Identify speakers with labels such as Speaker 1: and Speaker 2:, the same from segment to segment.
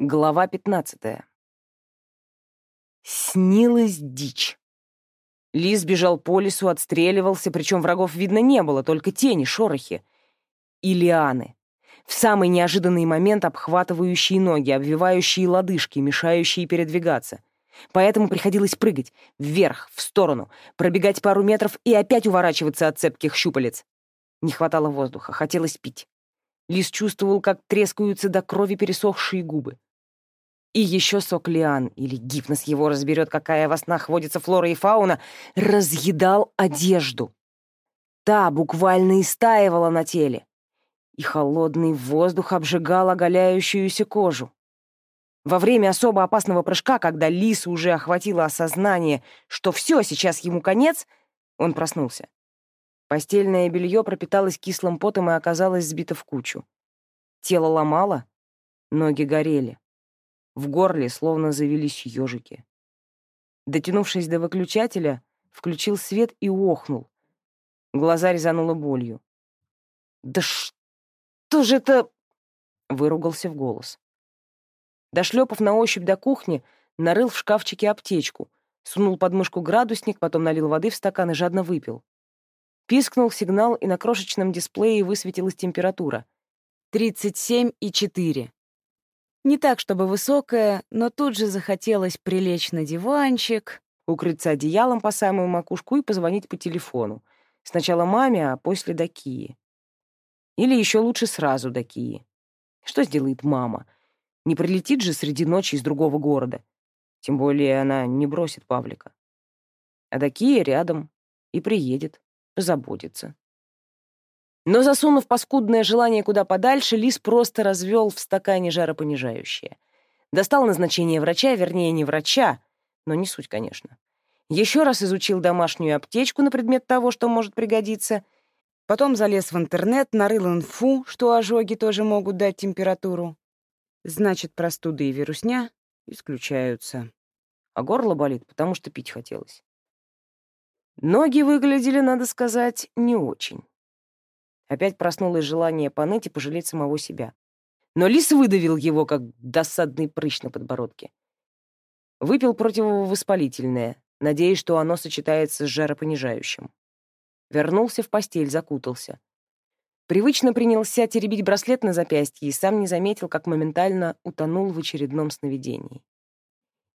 Speaker 1: Глава 15. Снилась дичь. Лис бежал по лесу, отстреливался, причем врагов видно не было, только тени, шорохи и лианы. В самый неожиданный момент обхватывающие ноги, обвивающие лодыжки, мешающие передвигаться. Поэтому приходилось прыгать вверх, в сторону, пробегать пару метров и опять уворачиваться от цепких щупалец. Не хватало воздуха, хотелось пить. Лис чувствовал, как трескаются до крови пересохшие губы. И еще сок лиан, или гипноз его разберет, какая во снах водится флора и фауна, разъедал одежду. Та буквально истаивала на теле, и холодный воздух обжигал оголяющуюся кожу. Во время особо опасного прыжка, когда лису уже охватило осознание, что все, сейчас ему конец, он проснулся. Постельное белье пропиталось кислым потом и оказалось сбито в кучу. Тело ломало, ноги горели. В горле словно завелись ежики. Дотянувшись до выключателя, включил свет и охнул. Глаза резануло болью. «Да что же это...» — выругался в голос. Дошлепав на ощупь до кухни, нарыл в шкафчике аптечку, сунул под мышку градусник, потом налил воды в стакан и жадно выпил. Пискнул сигнал, и на крошечном дисплее высветилась температура. 37,4. Не так, чтобы высокая, но тут же захотелось прилечь на диванчик, укрыться одеялом по самую макушку и позвонить по телефону. Сначала маме, а после до Кии. Или еще лучше сразу до Кии. Что сделает мама? Не прилетит же среди ночи из другого города. Тем более она не бросит Павлика. А до Кии рядом и приедет, позаботится. Но, засунув паскудное желание куда подальше, Лис просто развел в стакане жаропонижающее. Достал назначение врача, вернее, не врача, но не суть, конечно. Еще раз изучил домашнюю аптечку на предмет того, что может пригодиться. Потом залез в интернет, нарыл инфу, что ожоги тоже могут дать температуру. Значит, простуды и вирусня исключаются. А горло болит, потому что пить хотелось. Ноги выглядели, надо сказать, не очень. Опять проснулось желание поныть и пожалеть самого себя. Но лис выдавил его, как досадный прыщ на подбородке. Выпил противовоспалительное, надеясь, что оно сочетается с жаропонижающим. Вернулся в постель, закутался. Привычно принялся теребить браслет на запястье и сам не заметил, как моментально утонул в очередном сновидении.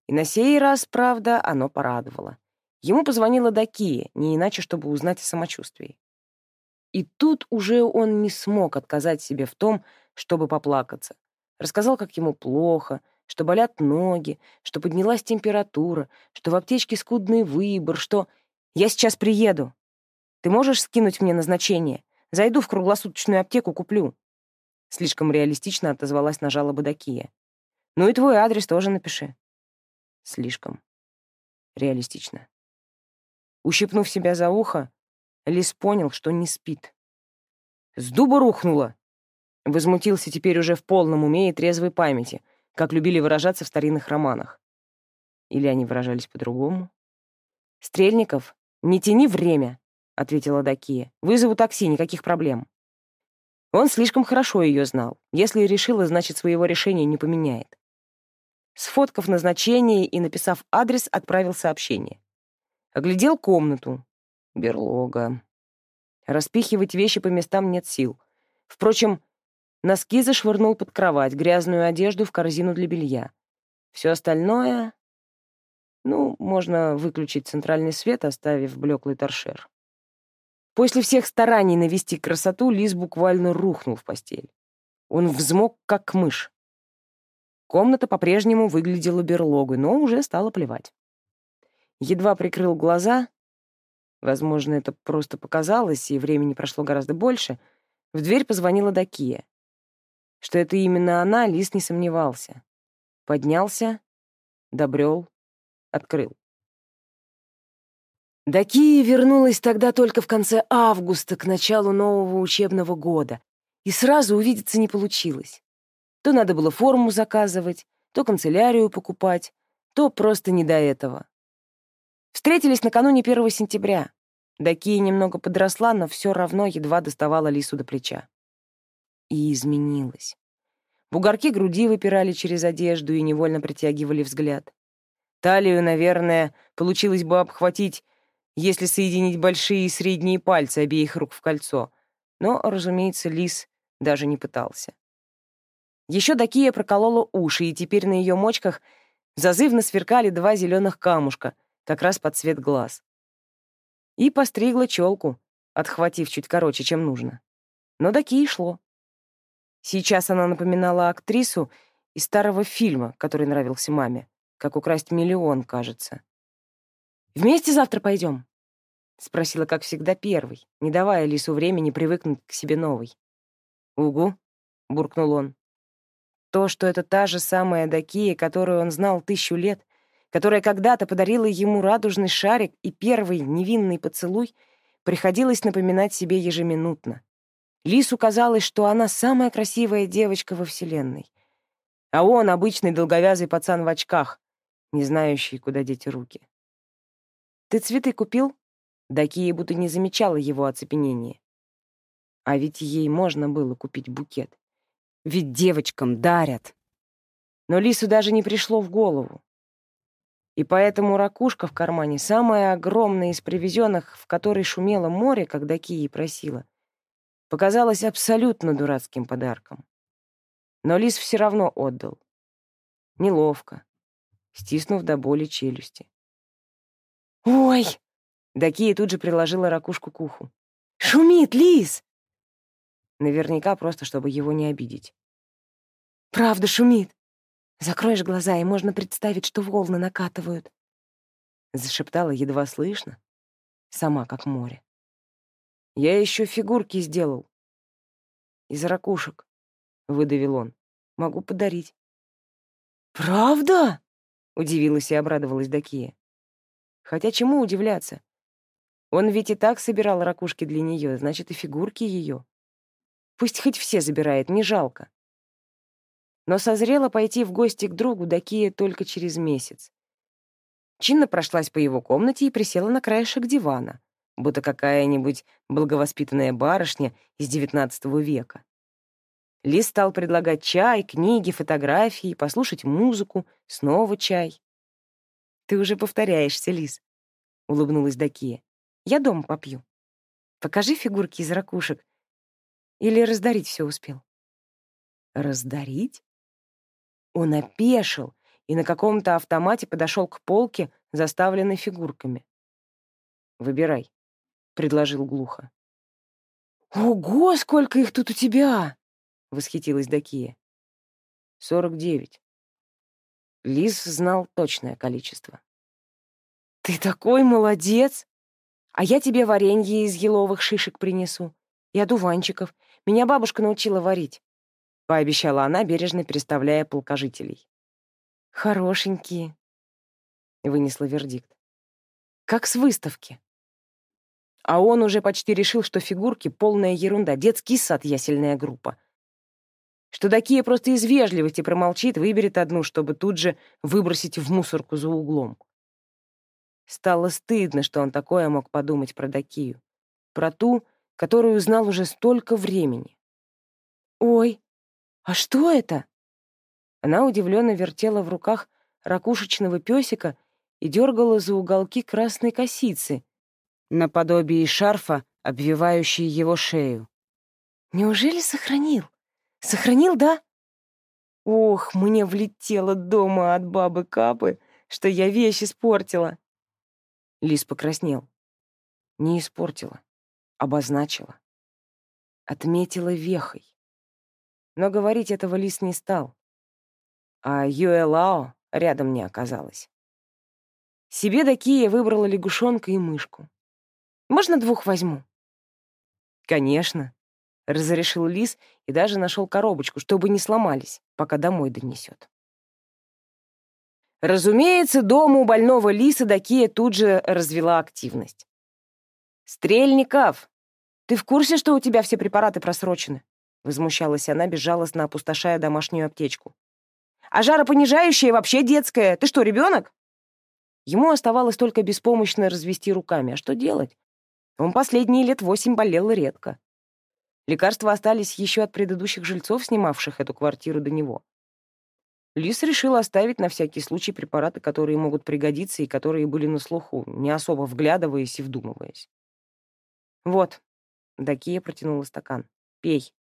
Speaker 1: И на сей раз, правда, оно порадовало. Ему позвонила Дакия, не иначе, чтобы узнать о самочувствии. И тут уже он не смог отказать себе в том, чтобы поплакаться. Рассказал, как ему плохо, что болят ноги, что поднялась температура, что в аптечке скудный выбор, что «я сейчас приеду». «Ты можешь скинуть мне назначение? Зайду в круглосуточную аптеку, куплю». Слишком реалистично отозвалась на жалобы Дакия. «Ну и твой адрес тоже напиши». Слишком реалистично. Ущипнув себя за ухо, Лис понял, что не спит. «С дуба рухнула!» Возмутился теперь уже в полном уме и трезвой памяти, как любили выражаться в старинных романах. Или они выражались по-другому? «Стрельников, не тяни время!» — ответила Дакия. «Вызову такси, никаких проблем». Он слишком хорошо ее знал. Если решила, значит, своего решения не поменяет. Сфоткав назначение и написав адрес, отправил сообщение. Оглядел комнату, Берлога. Распихивать вещи по местам нет сил. Впрочем, носки зашвырнул под кровать, грязную одежду в корзину для белья. Все остальное... Ну, можно выключить центральный свет, оставив блеклый торшер. После всех стараний навести красоту Лис буквально рухнул в постель. Он взмок, как мышь. Комната по-прежнему выглядела берлогой, но уже стало плевать. Едва прикрыл глаза, Возможно, это просто показалось, и времени прошло гораздо больше. В дверь позвонила Дакия. Что это именно она, Лис не сомневался. Поднялся, добрел, открыл. Дакия вернулась тогда только в конце августа, к началу нового учебного года, и сразу увидеться не получилось. То надо было форму заказывать, то канцелярию покупать, то просто не до этого. Встретились накануне 1 сентября. Дакия немного подросла, но все равно едва доставала Лису до плеча. И изменилась. Бугорки груди выпирали через одежду и невольно притягивали взгляд. Талию, наверное, получилось бы обхватить, если соединить большие и средние пальцы обеих рук в кольцо. Но, разумеется, лис даже не пытался. Еще Дакия проколола уши, и теперь на ее мочках зазывно сверкали два зеленых камушка, как раз под цвет глаз. И постригла челку, отхватив чуть короче, чем нужно. Но Дакии шло. Сейчас она напоминала актрису из старого фильма, который нравился маме. Как украсть миллион, кажется. «Вместе завтра пойдем?» — спросила, как всегда, первый, не давая Лису времени привыкнуть к себе новой. «Угу», — буркнул он. То, что это та же самая Дакия, которую он знал тысячу лет, которая когда-то подарила ему радужный шарик и первый невинный поцелуй, приходилось напоминать себе ежеминутно. Лису казалось, что она самая красивая девочка во Вселенной. А он — обычный долговязый пацан в очках, не знающий, куда деть руки. «Ты цветы купил?» Дакия будто не замечала его оцепенения. А ведь ей можно было купить букет. Ведь девочкам дарят. Но Лису даже не пришло в голову. И поэтому ракушка в кармане, самая огромная из привезенных, в которой шумело море, когда Кии просила, показалась абсолютно дурацким подарком. Но лис все равно отдал. Неловко, стиснув до боли челюсти. «Ой!» — Дакия тут же приложила ракушку к уху. «Шумит, лис!» Наверняка просто, чтобы его не обидеть. «Правда шумит. Закроешь глаза, и можно представить, что волны накатывают». Зашептала едва слышно, сама как море. Я еще фигурки сделал. Из ракушек, — выдавил он. Могу подарить. «Правда?» — удивилась и обрадовалась Дакия. Хотя чему удивляться? Он ведь и так собирал ракушки для нее, значит, и фигурки ее. Пусть хоть все забирает, не жалко. Но созрела пойти в гости к другу Дакия только через месяц. Чинно прошлась по его комнате и присела на краешек дивана будто какая-нибудь благовоспитанная барышня из XIX века. Лис стал предлагать чай, книги, фотографии, послушать музыку, снова чай. «Ты уже повторяешься, Лис», — улыбнулась Дакия. «Я дома попью. Покажи фигурки из ракушек. Или раздарить все успел?» «Раздарить?» Он опешил и на каком-то автомате подошел к полке, заставленной фигурками. «Выбирай», — предложил глухо. «Ого, сколько их тут у тебя!» — восхитилась Дакия. «Сорок девять». Лис знал точное количество. «Ты такой молодец! А я тебе варенье из еловых шишек принесу и одуванчиков. Меня бабушка научила варить», — пообещала она, бережно переставляя полкожителей. «Хорошенькие», — вынесла вердикт. «Как с выставки». А он уже почти решил, что фигурки — полная ерунда, детский сад, ясельная группа. Что Дакия просто из вежливости промолчит, выберет одну, чтобы тут же выбросить в мусорку за углом. Стало стыдно, что он такое мог подумать про Дакию. Про ту, которую знал уже столько времени. «Ой, а что это?» Она удивленно вертела в руках ракушечного песика и дергала за уголки красной косицы, наподобие шарфа, обвивающий его шею. «Неужели сохранил? Сохранил, да?» «Ох, мне влетело дома от бабы Капы, что я вещь испортила!» Лис покраснел. Не испортила, обозначила. Отметила вехой. Но говорить этого Лис не стал. А Юэлао рядом не оказалось. Себе Дакия выбрала лягушонка и мышку. Можно двух возьму?» «Конечно», — разрешил Лис и даже нашел коробочку, чтобы не сломались, пока домой донесет. Разумеется, дома у больного Лиса Дакия тут же развела активность. «Стрельников, ты в курсе, что у тебя все препараты просрочены?» Возмущалась она, безжалостно опустошая домашнюю аптечку. «А жаропонижающее вообще детское. Ты что, ребенок?» Ему оставалось только беспомощно развести руками. А что делать? Он последние лет восемь болел редко. Лекарства остались еще от предыдущих жильцов, снимавших эту квартиру до него. Лис решил оставить на всякий случай препараты, которые могут пригодиться и которые были на слуху, не особо вглядываясь и вдумываясь. «Вот», — Дакия протянула стакан, — «пей.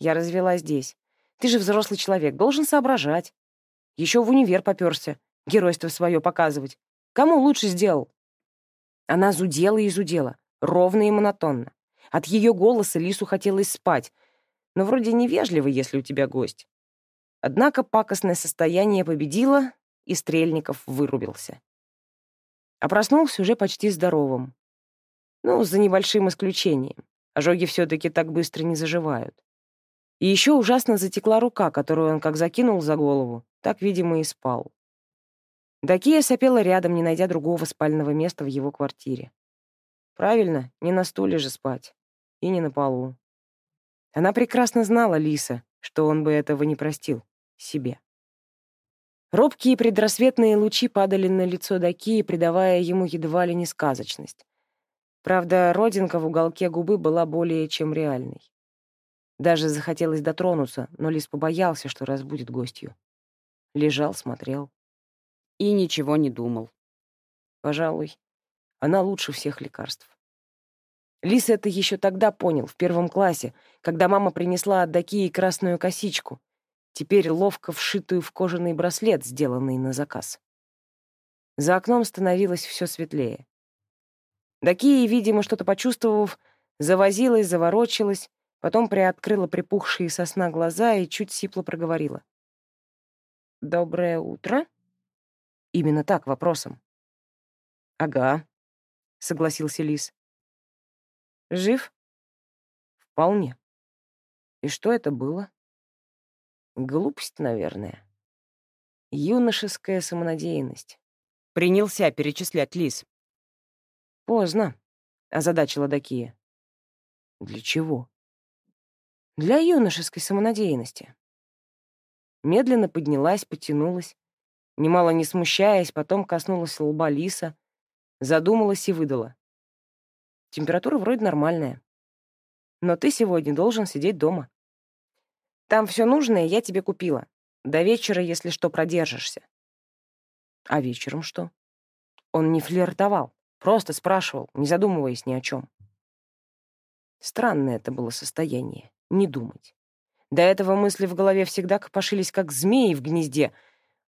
Speaker 1: Я развела здесь. Ты же взрослый человек, должен соображать. Еще в универ попёрся, геройство свое показывать. Кому лучше сделал?» Она зудела и зудела, ровно и монотонно. От ее голоса Лису хотелось спать, но вроде невежливо, если у тебя гость. Однако пакостное состояние победило, и Стрельников вырубился. А проснулся уже почти здоровым. Ну, за небольшим исключением. Ожоги все-таки так быстро не заживают. И еще ужасно затекла рука, которую он как закинул за голову, так, видимо, и спал. Дакия сопела рядом, не найдя другого спального места в его квартире. Правильно, не на стуле же спать. И не на полу. Она прекрасно знала Лиса, что он бы этого не простил себе. Робкие предрассветные лучи падали на лицо Дакии, придавая ему едва ли не сказочность. Правда, родинка в уголке губы была более чем реальной. Даже захотелось дотронуться, но Лис побоялся, что разбудит гостью. Лежал, смотрел. И ничего не думал. Пожалуй, она лучше всех лекарств. Лис это еще тогда понял, в первом классе, когда мама принесла от Дакии красную косичку, теперь ловко вшитую в кожаный браслет, сделанный на заказ. За окном становилось все светлее. Дакия, видимо, что-то почувствовав, завозилась, заворочилась, потом приоткрыла припухшие сосна глаза и чуть сипло проговорила. «Доброе утро?» Именно так, вопросом. «Ага», — согласился Лис. «Жив?» «Вполне. И что это было?» Глупость, наверное. Юношеская самонадеянность. Принялся перечислять Лис. «Поздно», — озадачила Дакия. «Для чего?» «Для юношеской самонадеянности». Медленно поднялась, потянулась, немало не смущаясь, потом коснулась лба Лиса, задумалась и выдала. «Температура вроде нормальная. Но ты сегодня должен сидеть дома». Там все нужное я тебе купила. До вечера, если что, продержишься. А вечером что? Он не флиртовал, просто спрашивал, не задумываясь ни о чем. Странное это было состояние — не думать. До этого мысли в голове всегда копошились, как змеи в гнезде,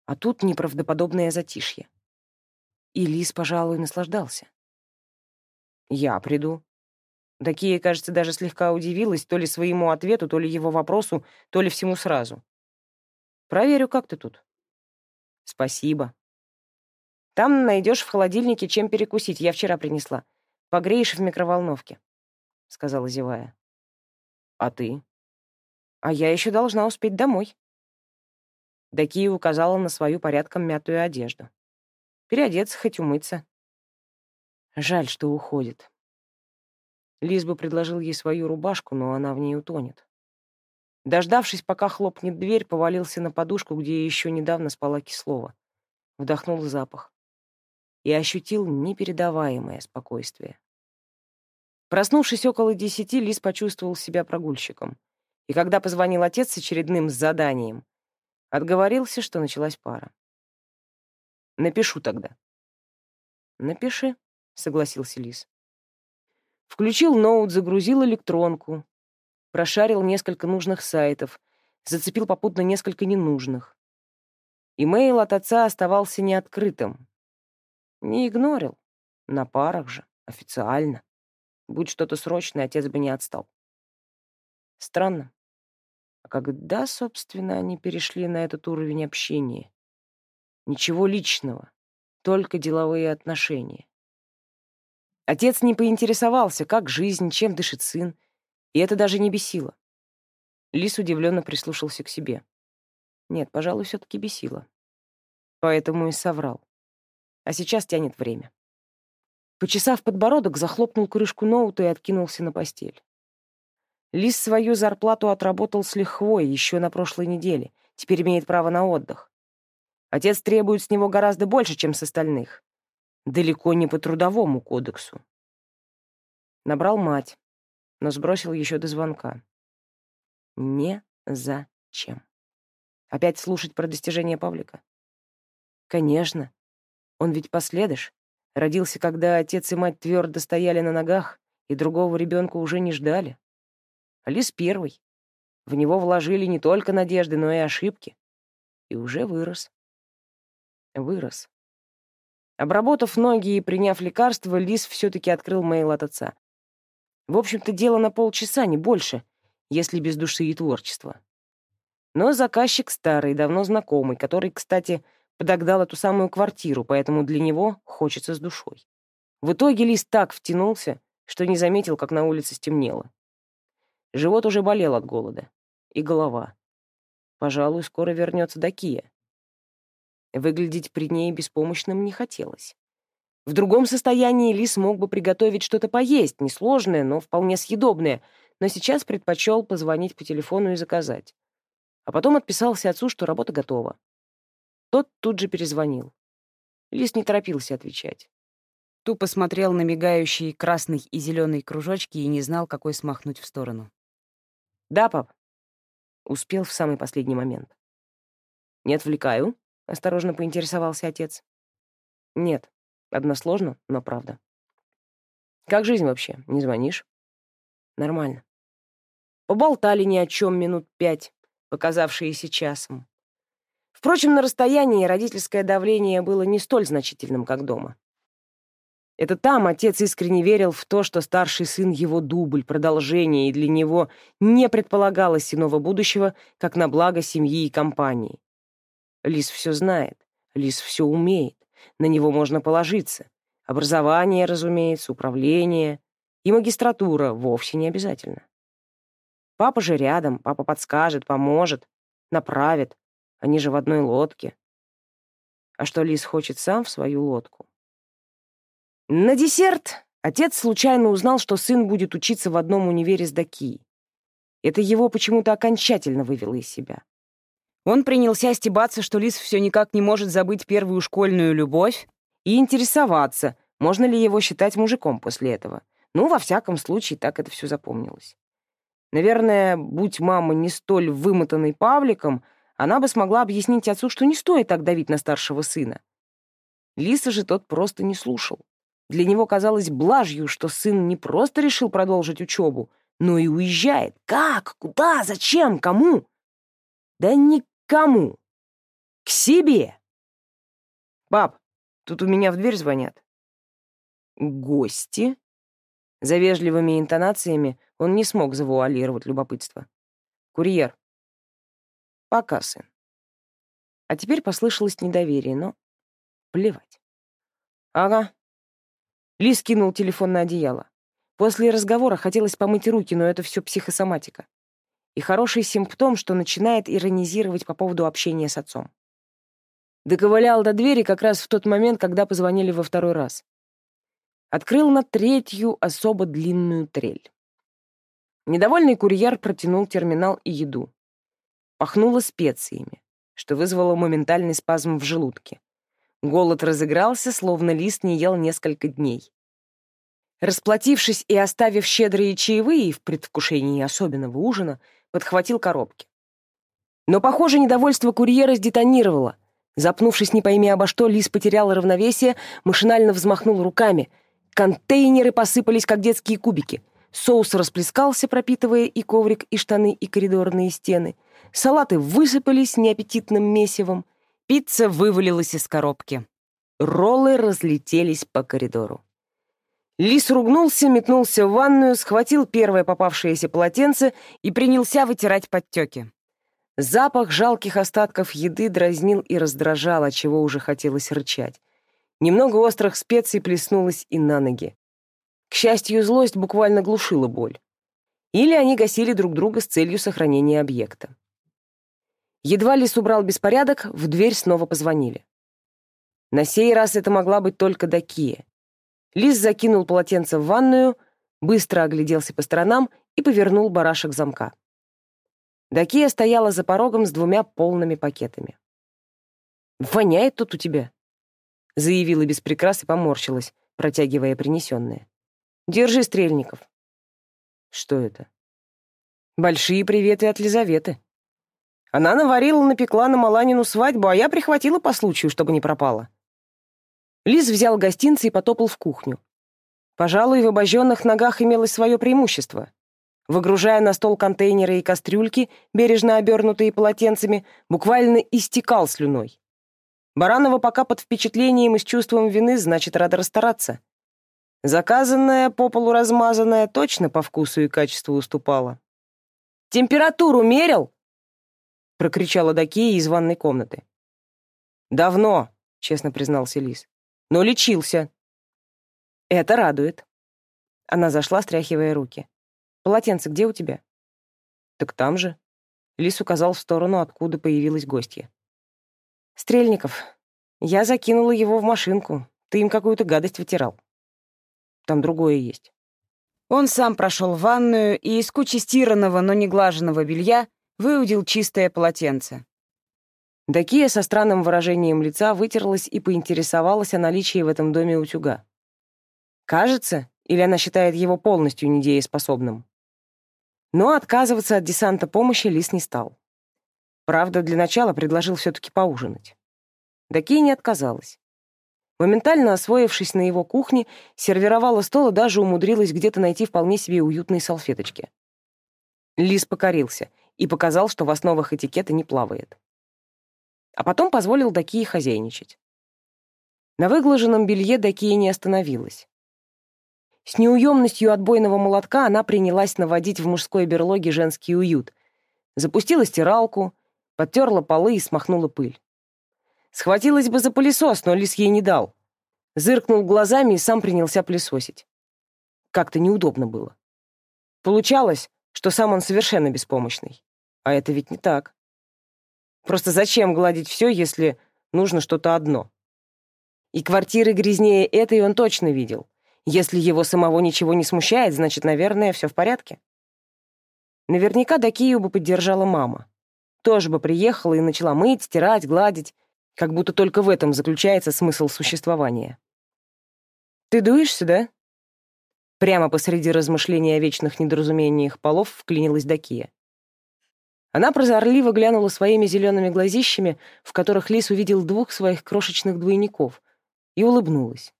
Speaker 1: а тут неправдоподобное затишье. И Лис, пожалуй, наслаждался. «Я приду», Дакия, кажется, даже слегка удивилась то ли своему ответу, то ли его вопросу, то ли всему сразу. «Проверю, как ты тут». «Спасибо». «Там найдешь в холодильнике, чем перекусить. Я вчера принесла. Погреешь в микроволновке», — сказала зевая. «А ты?» «А я еще должна успеть домой». Дакия указала на свою порядком мятую одежду. «Переодеться, хоть умыться». Жаль, что уходит. Лиз бы предложил ей свою рубашку, но она в ней утонет. Дождавшись, пока хлопнет дверь, повалился на подушку, где еще недавно спала Кислова. Вдохнул запах. И ощутил непередаваемое спокойствие. Проснувшись около десяти, Лис почувствовал себя прогульщиком. И когда позвонил отец с очередным заданием, отговорился, что началась пара. «Напишу тогда». «Напиши», — согласился Лис. Включил ноут, загрузил электронку, прошарил несколько нужных сайтов, зацепил попутно несколько ненужных. Имейл от отца оставался неоткрытым. Не игнорил. На парах же, официально. Будь что-то срочное, отец бы не отстал. Странно. А когда, собственно, они перешли на этот уровень общения? Ничего личного, только деловые отношения. Отец не поинтересовался, как жизнь, чем дышит сын, и это даже не бесило. Лис удивленно прислушался к себе. Нет, пожалуй, все-таки бесило. Поэтому и соврал. А сейчас тянет время. Почесав подбородок, захлопнул крышку ноута и откинулся на постель. Лис свою зарплату отработал с лихвой еще на прошлой неделе, теперь имеет право на отдых. Отец требует с него гораздо больше, чем с остальных. Далеко не по трудовому кодексу. Набрал мать. но сбросил еще до звонка. Не зачем. Опять слушать про достижения Павлика? Конечно. Он ведь последыш. Родился, когда отец и мать твердо стояли на ногах, и другого ребенка уже не ждали. Лис первый. В него вложили не только надежды, но и ошибки. И уже вырос. Вырос. Обработав ноги и приняв лекарство, Лис все-таки открыл мейл от отца. В общем-то, дело на полчаса, не больше, если без души и творчества. Но заказчик старый, давно знакомый, который, кстати, подогнал эту самую квартиру, поэтому для него хочется с душой. В итоге Лис так втянулся, что не заметил, как на улице стемнело. Живот уже болел от голода. И голова. Пожалуй, скоро вернется до Кия. Выглядеть при ней беспомощным не хотелось. В другом состоянии Лис мог бы приготовить что-то поесть, несложное, но вполне съедобное, но сейчас предпочел позвонить по телефону и заказать. А потом отписался отцу, что работа готова. Тот тут же перезвонил. Лис не торопился отвечать. Тупо смотрел на мигающие красный и зеленый кружочки и не знал, какой смахнуть в сторону. «Да, пап». Успел в самый последний момент. «Не отвлекаю?» — осторожно поинтересовался отец. «Нет. Односложно, но правда». «Как жизнь вообще? Не звонишь?» «Нормально». Поболтали ни о чем минут пять, показавшиеся часом. Впрочем, на расстоянии родительское давление было не столь значительным, как дома. Это там отец искренне верил в то, что старший сын его дубль, продолжение, и для него не предполагалось иного будущего, как на благо семьи и компании. Лис все знает, Лис все умеет, на него можно положиться. Образование, разумеется, управление и магистратура вовсе не обязательно. Папа же рядом, папа подскажет, поможет, направит, они же в одной лодке. А что Лис хочет сам в свою лодку? На десерт отец случайно узнал, что сын будет учиться в одном универе с Даки. Это его почему-то окончательно вывело из себя. Он принялся стебаться, что Лис все никак не может забыть первую школьную любовь и интересоваться, можно ли его считать мужиком после этого. Ну, во всяком случае, так это все запомнилось. Наверное, будь мама не столь вымотанной Павликом, она бы смогла объяснить отцу, что не стоит так давить на старшего сына. Лиса же тот просто не слушал. Для него казалось блажью, что сын не просто решил продолжить учебу, но и уезжает. Как? Куда? Зачем? Кому? Да никому. К себе. Пап, тут у меня в дверь звонят. Гости? За вежливыми интонациями он не смог завуалировать любопытство. Курьер. Пока, сын. А теперь послышалось недоверие, но плевать. Ага. Лис кинул телефон на одеяло. После разговора хотелось помыть руки, но это все психосоматика. И хороший симптом, что начинает иронизировать по поводу общения с отцом. Доковылял до двери как раз в тот момент, когда позвонили во второй раз. Открыл на третью особо длинную трель. Недовольный курьер протянул терминал и еду. Пахнуло специями, что вызвало моментальный спазм в желудке. Голод разыгрался, словно лист не ел несколько дней. Расплатившись и оставив щедрые чаевые в предвкушении особенного ужина, подхватил коробки. Но, похоже, недовольство курьера сдетонировало. Запнувшись не пойми обо что, лис потерял равновесие, машинально взмахнул руками. Контейнеры посыпались, как детские кубики. Соус расплескался, пропитывая и коврик, и штаны, и коридорные стены — салаты высыпались неаппетитным месивом, пицца вывалилась из коробки. Роллы разлетелись по коридору. Лис ругнулся, метнулся в ванную, схватил первое попавшееся полотенце и принялся вытирать подтеки. Запах жалких остатков еды дразнил и раздражал, от чего уже хотелось рычать. Немного острых специй плеснулось и на ноги. К счастью, злость буквально глушила боль. Или они гасили друг друга с целью сохранения объекта. Едва Лис убрал беспорядок, в дверь снова позвонили. На сей раз это могла быть только Дакия. Лис закинул полотенце в ванную, быстро огляделся по сторонам и повернул барашек замка. Дакия стояла за порогом с двумя полными пакетами. «Воняет тут у тебя», — заявила без прикрас и поморщилась, протягивая принесенное. «Держи, Стрельников». Что это? Большие приветы от Лизаветы. Она наварила, напекла на Маланину свадьбу, а я прихватила по случаю, чтобы не пропала. Лиз взял гостинцы и потопал в кухню. Пожалуй, в обожженных ногах имелось свое преимущество. Выгружая на стол контейнеры и кастрюльки, бережно обернутые полотенцами, буквально истекал слюной. Баранова пока под впечатлением и с чувством вины, значит, рада расстараться. Заказанная, по полу размазанная, точно по вкусу и качеству уступала. «Температуру мерил?» — прокричала Дакия из ванной комнаты. «Давно», — честно признался Лис но лечился. Это радует. Она зашла, стряхивая руки. Полотенце где у тебя? Так там же. Лис указал в сторону, откуда появилась гостья. Стрельников. Я закинула его в машинку. Ты им какую-то гадость вытирал. Там другое есть. Он сам прошел в ванную и из кучи стиранного, но не глаженного белья выудил чистое полотенце. Дакия со странным выражением лица вытерлась и поинтересовалась о наличии в этом доме утюга. Кажется, или она считает его полностью недееспособным? Но отказываться от десанта помощи Лис не стал. Правда, для начала предложил все-таки поужинать. Дакия не отказалась. Моментально освоившись на его кухне, сервировала стол и даже умудрилась где-то найти вполне себе уютные салфеточки. Лис покорился и показал, что в основах этикета не плавает а потом позволил Дакии хозяйничать. На выглаженном белье Дакия не остановилась. С неуемностью отбойного молотка она принялась наводить в мужской берлоге женский уют. Запустила стиралку, подтерла полы и смахнула пыль. Схватилась бы за пылесос, но лис ей не дал. Зыркнул глазами и сам принялся пылесосить. Как-то неудобно было. Получалось, что сам он совершенно беспомощный. А это ведь не так. Просто зачем гладить все, если нужно что-то одно? И квартиры грязнее этой он точно видел. Если его самого ничего не смущает, значит, наверное, все в порядке. Наверняка Дакию бы поддержала мама. Тоже бы приехала и начала мыть, стирать, гладить, как будто только в этом заключается смысл существования. «Ты дуешься, да?» Прямо посреди размышления о вечных недоразумениях полов вклинилась Дакия. Она прозорливо глянула своими зелеными глазищами, в которых Лис увидел двух своих крошечных двойников, и улыбнулась.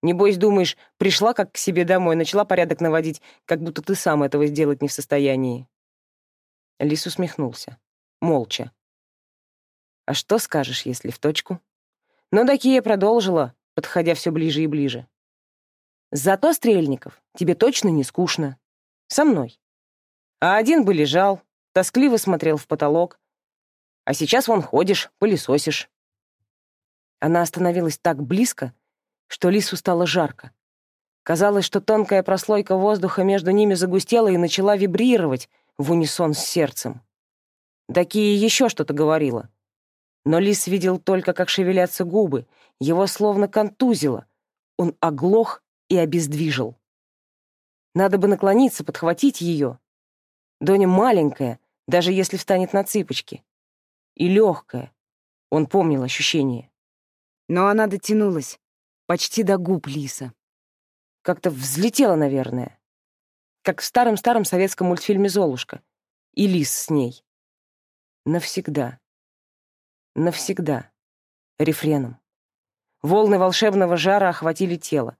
Speaker 1: «Небось, думаешь, пришла как к себе домой, начала порядок наводить, как будто ты сам этого сделать не в состоянии». Лис усмехнулся. Молча. «А что скажешь, если в точку?» Но Дакия продолжила, подходя все ближе и ближе. «Зато, Стрельников, тебе точно не скучно. Со мной. А один бы лежал, тоскливо смотрел в потолок. А сейчас вон ходишь, пылесосишь. Она остановилась так близко, что Лису стало жарко. Казалось, что тонкая прослойка воздуха между ними загустела и начала вибрировать в унисон с сердцем. Дакия еще что-то говорила. Но Лис видел только, как шевелятся губы, его словно контузило. Он оглох и обездвижил. Надо бы наклониться, подхватить ее, Доня маленькая, даже если встанет на цыпочки. И легкая. Он помнил ощущение. Но она дотянулась, почти до губ Лиса. Как-то взлетела, наверное. Как в старом-старом советском мультфильме «Золушка». И Лис с ней. Навсегда. Навсегда. Рефреном. Волны волшебного жара охватили тело.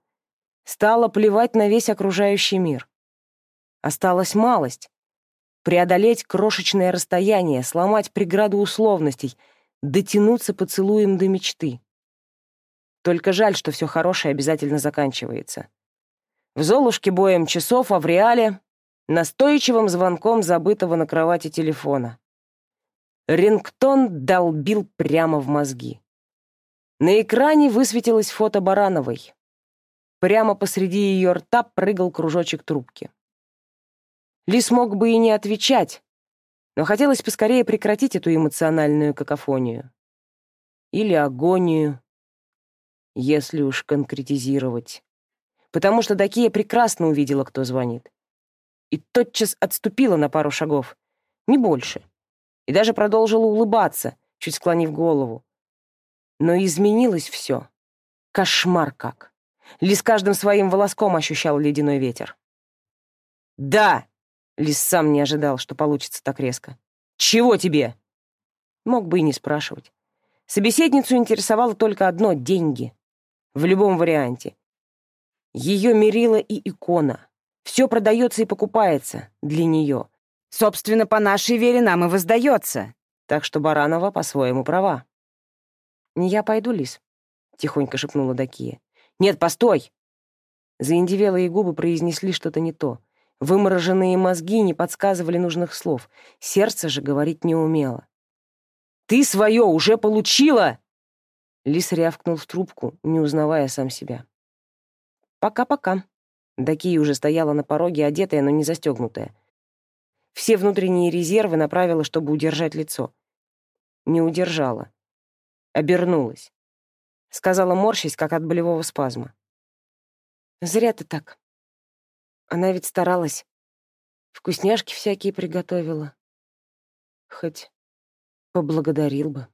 Speaker 1: Стало плевать на весь окружающий мир. Осталась малость, преодолеть крошечное расстояние, сломать преграду условностей, дотянуться поцелуем до мечты. Только жаль, что все хорошее обязательно заканчивается. В «Золушке» боем часов, а в «Реале» — настойчивым звонком забытого на кровати телефона. Рингтон долбил прямо в мозги. На экране высветилось фото Барановой. Прямо посреди ее рта прыгал кружочек трубки. Лис мог бы и не отвечать, но хотелось поскорее прекратить эту эмоциональную какофонию. Или агонию, если уж конкретизировать. Потому что Дакия прекрасно увидела, кто звонит. И тотчас отступила на пару шагов, не больше. И даже продолжила улыбаться, чуть склонив голову. Но изменилось все. Кошмар как. Лис каждым своим волоском ощущал ледяной ветер. «Да!» Лис сам не ожидал, что получится так резко. «Чего тебе?» Мог бы и не спрашивать. Собеседницу интересовало только одно — деньги. В любом варианте. Ее мерила и икона. Все продается и покупается для нее. Собственно, по нашей вере нам и воздается. Так что Баранова по-своему права. «Не я пойду, Лис», — тихонько шепнула Дакия. «Нет, постой!» Заиндевелые губы произнесли что-то не то. Вымороженные мозги не подсказывали нужных слов. Сердце же говорить не умело. «Ты свое уже получила!» Лис рявкнул в трубку, не узнавая сам себя. «Пока-пока». Дакия уже стояла на пороге, одетая, но не застегнутая. Все внутренние резервы направила, чтобы удержать лицо. Не удержала. Обернулась. Сказала, морщись, как от болевого спазма. «Зря ты так. Она ведь старалась. Вкусняшки всякие приготовила. Хоть поблагодарил бы».